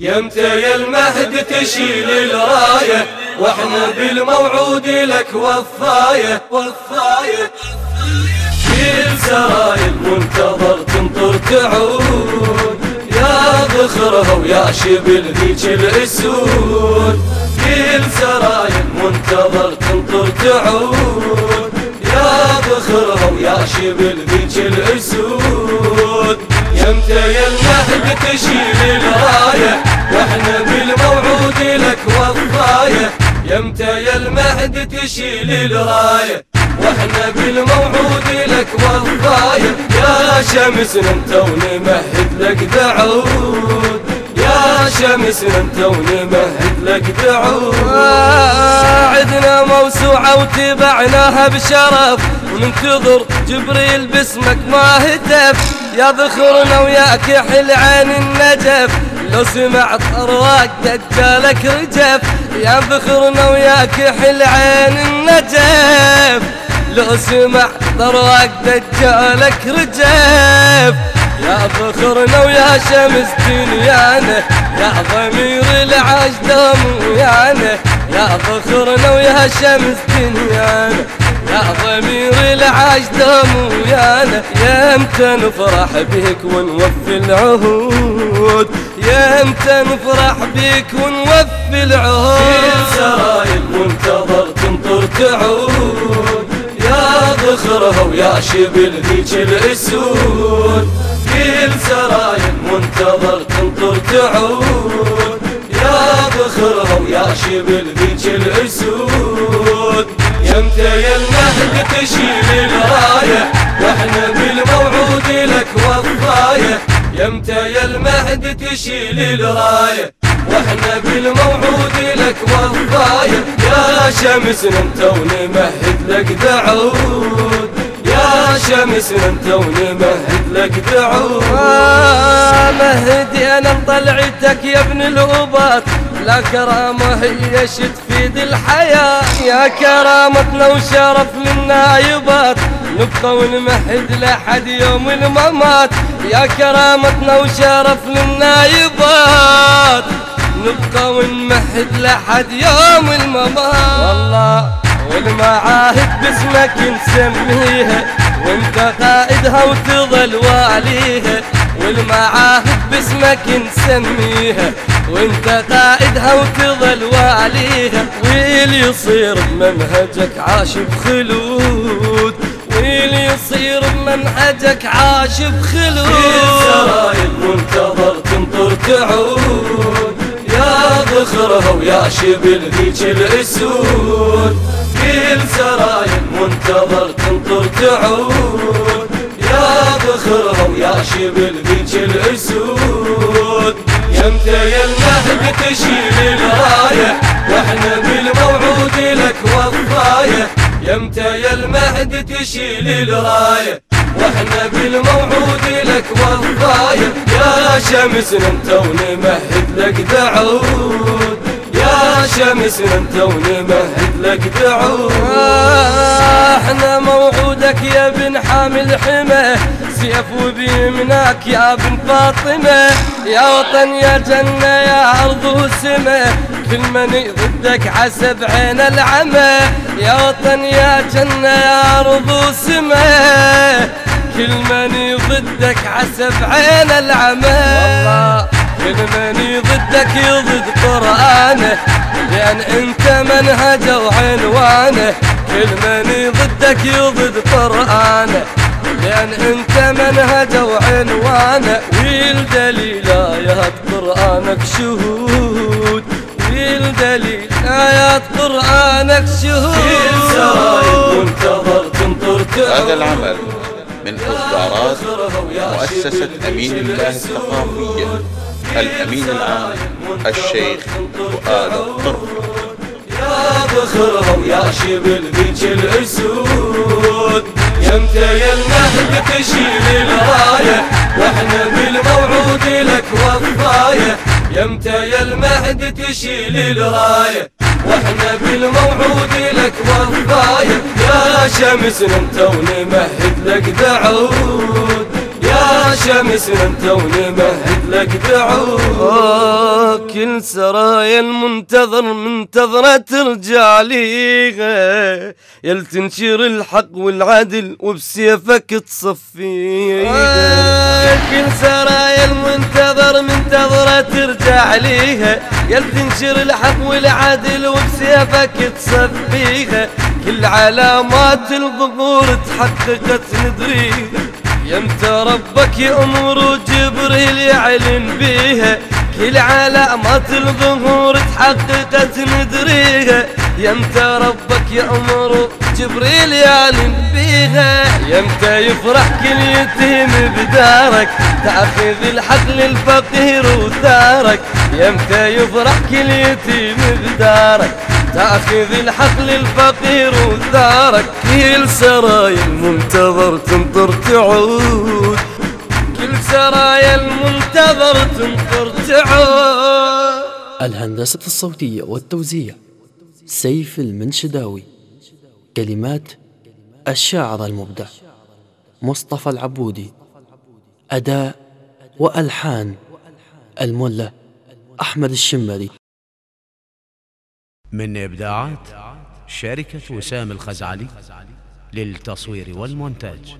يمتى يا المهد تشيل الراية وإحنا بالموعود لك وفاية وفاية. كل سرايا المنتظر تنطر تعود يا ذخرها ويا شبل ذيك الأسود. كل سرايا المنتظر تنطر تعود يا ذخرها ويا شبل ذيك الأسود. يمتى يا المهد تشيل الرايه وإحنا بالموعود لك وفايه يمتى يا المهد تشيل الرايه وإحنا بالموعود لك وفايه يا شمس أنت ونمهد لك دعود يا شمس أنت ونمهد لك دعود عدنا موسوعة وتبعناها بشرف وننتظر جبريل باسمك ما هتف يا ذخرنا وياك يحل عين النجف. لو سمعت أرواق دجالك رجف. يا ذخرنا وياك يحل عين النجف. لو سمعت أرواق دجالك رجف. يا فخرنا ويا شمس دنيانا يا ضمير العاش دوم ويانا يا فخرنا ويا شمس دنيانا يا ضمير العاش دوم ويانا يا إمتى نفرح بك ونوفي العهود. يا إمتى نفرح بك ونوفي العهود. كل سرايا المنتظر تنطر تعود. يا ذخرها ويا شبل ذيك الأسود. كل سرايا المنتظر تنطر تعود. يا ذخرها ويا شبل ذيك الأسود. يمتى يا المهد تشيل الرايه وإحنا بالموعود لك وفايه يمتى يا المهد تشيل الرايه وإحنا بالموعود لك وفايه يا شمس انت ونمهد لك دعود يا شمس انت ونمهد لك دعود آه مهدي أنا طلعتك يا ابن الابات لا كرامة هي شد تفيد الحياة. يا كرامتنا وشرف للنايبات نبقى ونمهد لحد يوم الممات. يا كرامتنا وشرف للنايبات نبقى ونمهد لحد يوم الممات. والله والمعاهد باسمك نسميها وانت قائدها وتظل واليها والمعاهد باسمك نسميها وانت قائدها وتظل واليها ويلي يصير بمنهجك عاش بخلود ويلي يصير بمنهجك عاش بخلود سرايا المنتظر تنطر تعود. يا ذخرها ويا شبل ذيك الأسود. كل سرايا المنتظر تنطر تعود. يا ذخرها ويا شبل ذيك الأسود. يمتى يا المهد تشيل الرايه وإحنا بالموعود لك وفايه يمتى يا المهد تشيل الرايه وإحنا بالموعود لك وفايه يا شمس أنت ونمهد لك دعود يا شمس أنت ونمهد لك دعود آه، إحنا موعودك يا حامل حمى. سيف وبيمناك يا بن فاطمة. يا وطن يا جنة يا أرض وسماء. كل من ضدك عسب عين العمى. يا وطن يا جنة يا أرض وسماء. كل من ضدك عسب عين العمى. والله. كل من ضدك يضد قرآنه. لأن أنت منهجه وعنوانه. كل من ضدك يضد قرآنه. لأن أنت منهجه وعنوانه. والدليل آيات قرآنك شهود. والدليل كل سرايا شهود المنتظر تنطر هذا العمل من إصدارات مؤسسة أمين الله الثقافية الأمين العام الشيخ فؤاد الطر يا ذخرها ويا شبل ذيك الأسود. يمتى يا المهد تشيل الرايه وإحنا بالموعود لك وفايه يمتى يا المهد تشيل الرايه وإحنا بالموعود لك وفايه يا شمس انت ونمهد لك دعود. شمسنا انت ونمهد لك دعوة كل سرايا المنتظر منتظرة ترجع ليها. يل تنشر الحق والعدل وبسيفك تصفيها كل سرايا المنتظر منتظرة ترجع ليها. يل تنشر الحق والعدل وبسيفك تصفيها. كل علامات الظهور تحققت ندريها. يمتى ربك يأمر جبريل يعلن بيها. كل علامات الظهور تحققت ندريها. يمتى ربك يأمر جبريل يعلن بيها. يمتى يفرح كل يتيم بدارك. تأخذ الحق للفقير ودارك يمتى يفرح كل يتيم بدارك. تأخذ الحق للفقير ودارك كل سرايا المنتظر تنطر تعود. كل سرايا المنتظر تنطر تعود. الهندسة الصوتية والتوزيع سيف المنشداوي. كلمات الشاعر المبدع مصطفى العبودي. أداء وألحان الملا أحمد الشمري. من إبداعات شركة وسام الخزعلي للتصوير والمونتاج.